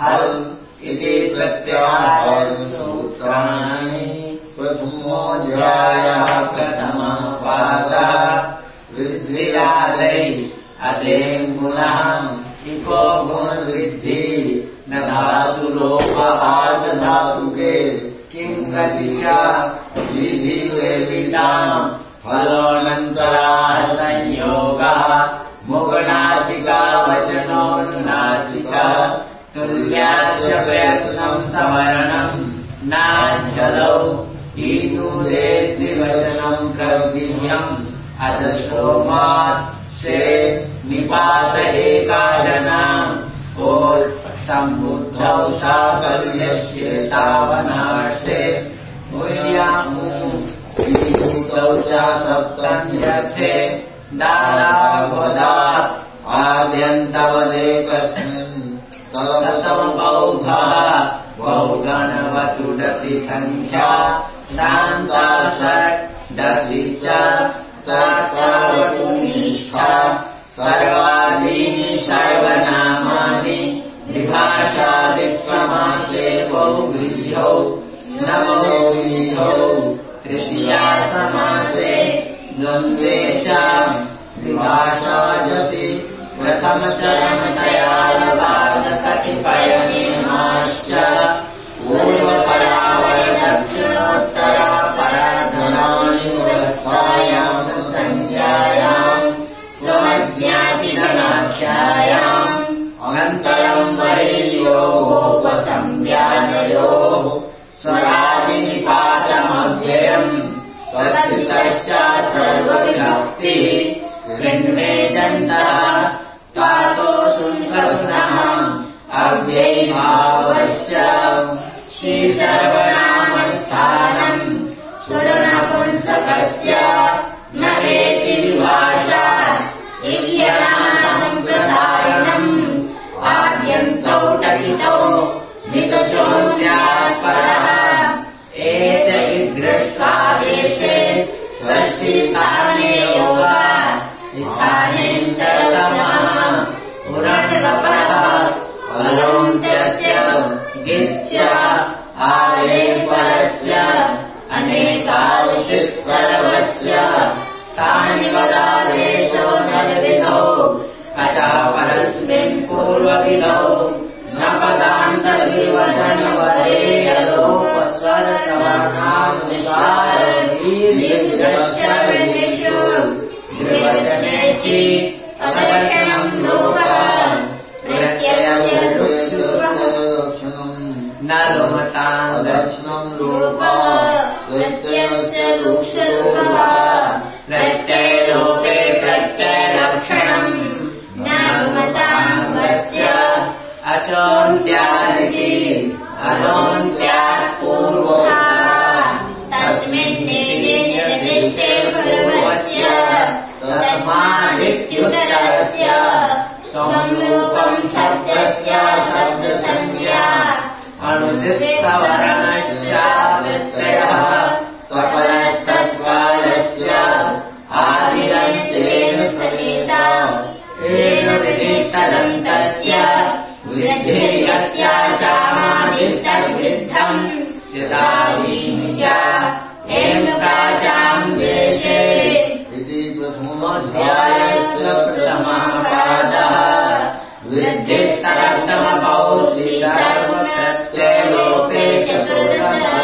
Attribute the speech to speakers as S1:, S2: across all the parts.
S1: हल् इति प्रत्याहसूत्राणि प्रथमोऽध्यायः प्रथमः पादः वृद्धिरादै अदेम् गुणः इको गुणवृद्धि न धातु लोपहादधातुके किम् गति च विधिवेदिताम् सवर्णम् नाञ्जलौ ईदुरेद्विवचनम् प्रविह्यम् अथ सोमात् से निपात एकाजनाम् ओ सम्बुद्धौ साकल्यस्येतावनार्षे मूल्यामूतौ च सप्तन्यर्थे। दारावदा सङ्ख्या शान्ता डपि च तर्कवतुनिष्ठा सर्वादीनि सर्वनामानि विभाषादिक्रमासे बहुगृह्यौ नवोगृह्यौ तृतीया समासे द्वन्द्वे च विभाषाजसि प्रथमचरणतया अव्ययीभावश्च श्रीसर्वनामस्थानम् सुरनपुंसकस्य न वेति विभाषा। इत्यनामम् प्रसारणम् आद्यन्तौ मितचोद्यात्परः। एच इदृष्टादेशे षष्टिस्थाने योगा द्विवचने चि अदर्शनम् यदाहीनि च येन प्राचाम् देशे।
S2: इति
S1: प्रथमोऽध्यायस्य प्रथमः पादः वृद्धिस्तरतमपौषि सर्वप्रत्ययलोपे चतुर्दशः।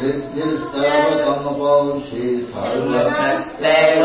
S2: वृद्धिस्तर्वतमपौषि
S1: सर्वप्रत्ययलोपे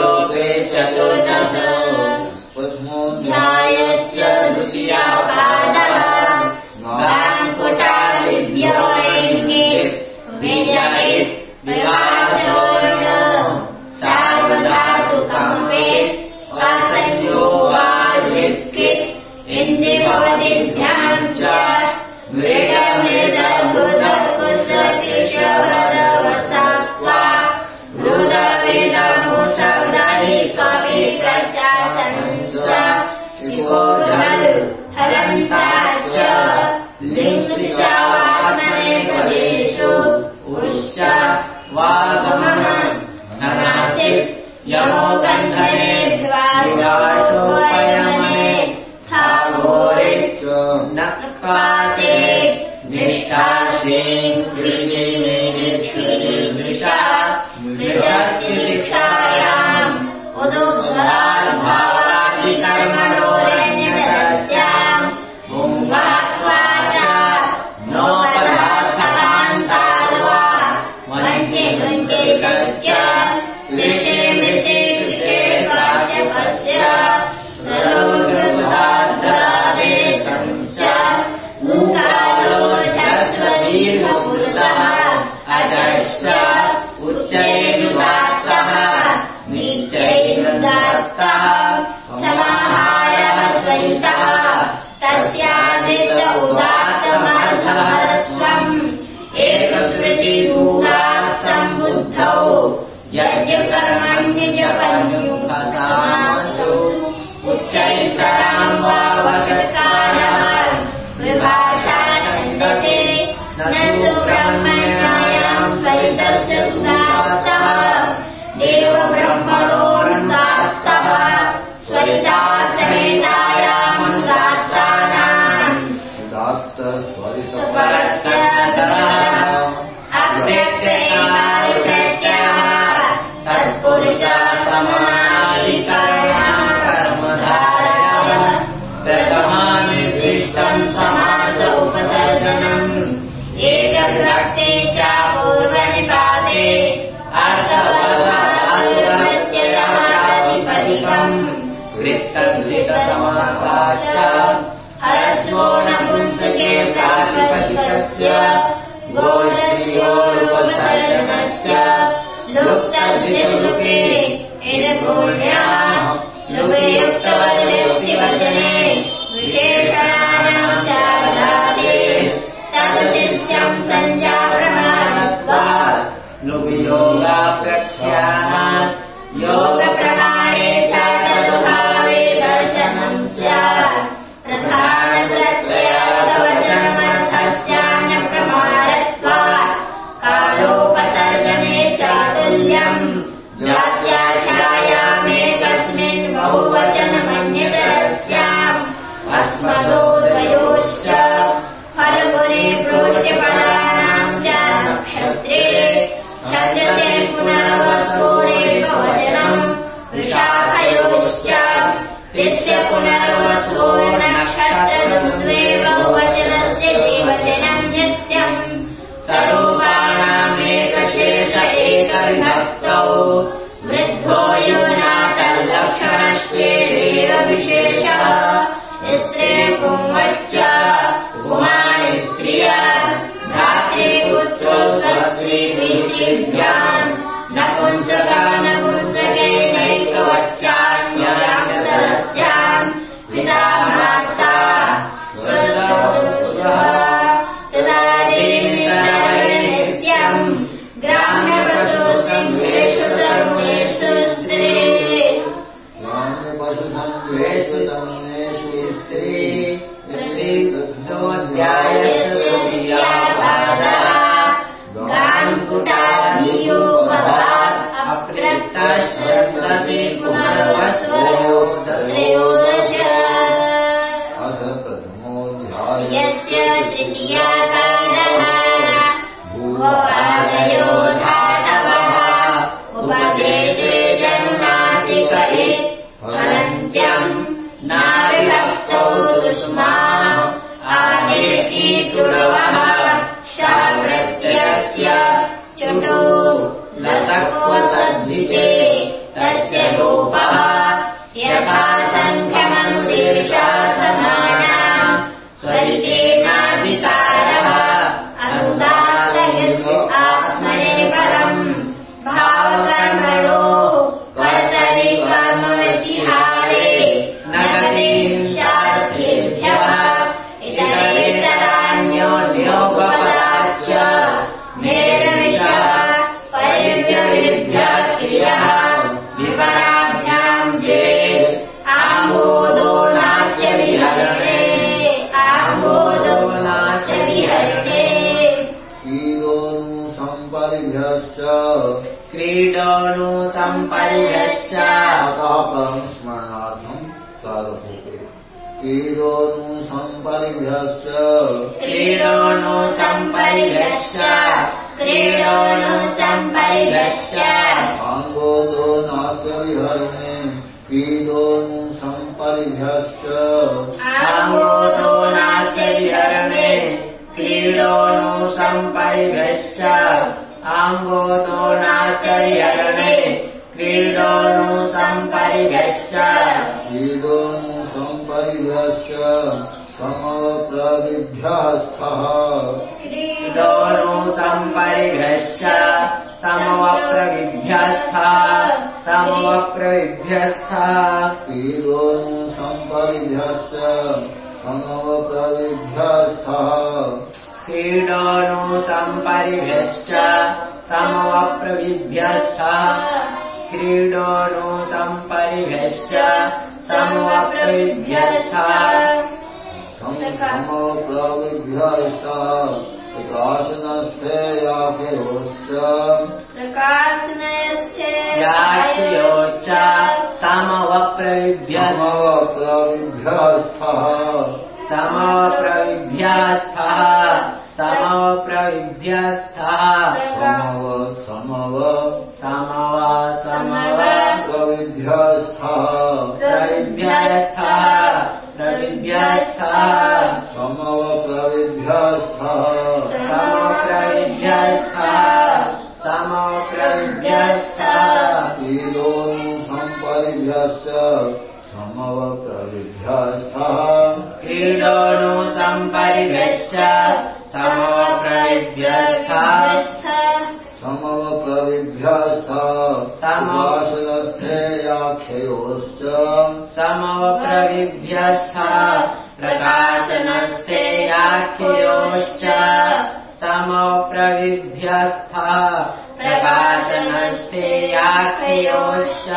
S1: mulher क्रीडोनु सम्परिभ्यश्च
S2: अतः परं स्मरणार्थं प्रारभते क्रीडोनु सम्परिभ्यश्च आङ्गोदो नास्य विहरणे। क्रीडोनु सम्परिभ्यश्च
S1: आङ्गोदो नास्य विहरणे। क्रीडोनु सम्परिभ्यश्च क्रीडोनु सम्परिभ्यश्च
S2: क्रीडोनु सम्परिभ्यश्च समवप्रविभ्यस्थः
S1: क्रीडोनु सम्परिभ्यश्च समवप्रविभ्यस्था समवप्रविभ्यस्था
S2: क्रीडोनु सम्परिभ्यश्च समवप्रविभ्यस्थः
S1: क्रीडोनु सम्परिभ्यश्च समवप्रविभ्यस्था क्रीडोनु सम्परिभ्यश्च समवप्रविभ्यस्था
S2: समप्रविभ्यस्तः प्रकाशनस्थेयाखयोश्च
S1: याख्योश्च समवप्रविभ्यस्था
S2: समप्रविभ्यस्थः
S1: समप्रविभ्यस्थः
S2: समवप्रविभ्यस्थः
S1: समप्रविभ्यस्थः याख्योश्च समप्रविभ्यस्थः। प्रकाशनस्ते याख्योश्च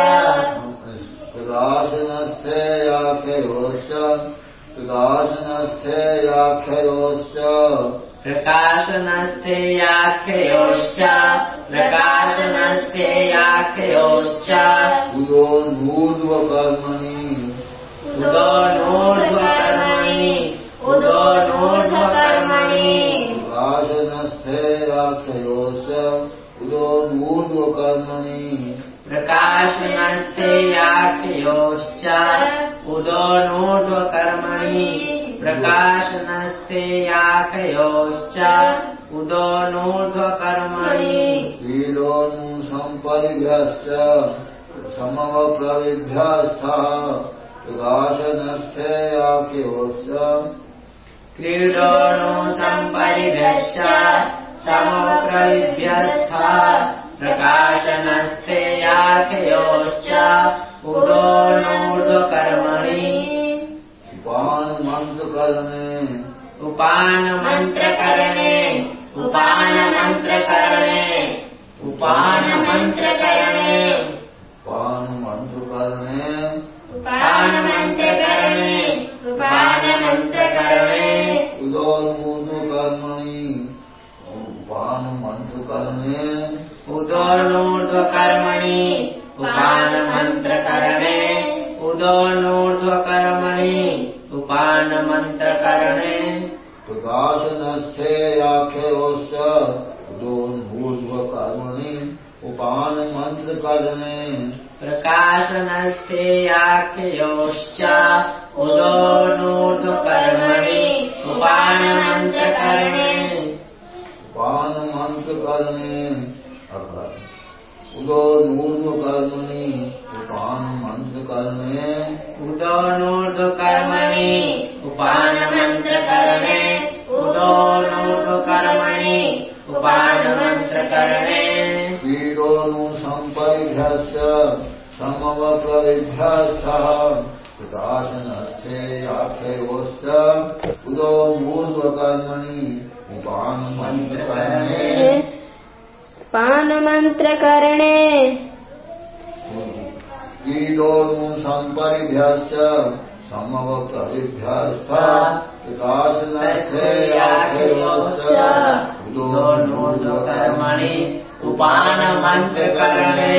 S2: प्रकाशनस्थेयाख्ययोश्च प्रकाशनस्थेयाख्ययोश्च
S1: प्रकाशनस्ते याख्योश्च प्रकाशनस्ते याख्योश्च
S2: उदो नूर्ध्वकर्मणि।
S1: उदो नूर्ध्वकर्मणि। उदो प्रकाशनस्ते याख्योश्च उदो नूर्ध्वकर्मणि प्रकाशनस्ते याख्योश्च उदो नूर्ध्वकर्मणि
S2: क्रीडोनु सम्परिभ्यश्च समवप्रविभ्यस्थः प्रकाशनस्थेयाख्योश्च
S1: क्रीडोनु सम्परिभ्यश्च समप्रविभ्यस्थः प्रकाशनस्ते याख्योश्च उदो नूर्ध्वकर्मणि।
S2: उपानमन्त्रकरणे
S1: उपानमन्त्रकरणे। उपानमन्त्रकरणे। उपानमन्त्रकरणे।
S2: उपानमन्त्रकरणे
S1: उदो नूर्ध्वकर्मणि उपानमन्त्रकरणे
S2: उपानमन्त्रकरणे अकर् उदो नूर्ध्वकर्मणि उपानमन्त्रकरणे
S1: उदो नूर्ध्वकर्मणि उपानमन्त्रकरणे उदो नूर्ध्वकर्मणि उपानमन्त्रकरणे
S2: क्रीडोनु सम्परिभ्यश्च समवप्रविभ्यस्थः प्रकाशनस्थेयाख्ययोश्च उदो मूर्ध्वकर्मणि उपानमन्त्रकरणे।
S3: पानमन्त्रकरणे
S2: क्रीडोनु सम्परिभ्यश्च समवप्रविभ्यस्थः प्रकाशनस्थेयाख्ययोश्च
S1: उदो नूर्ध्वकर्मणि उपानमन्त्रकरणे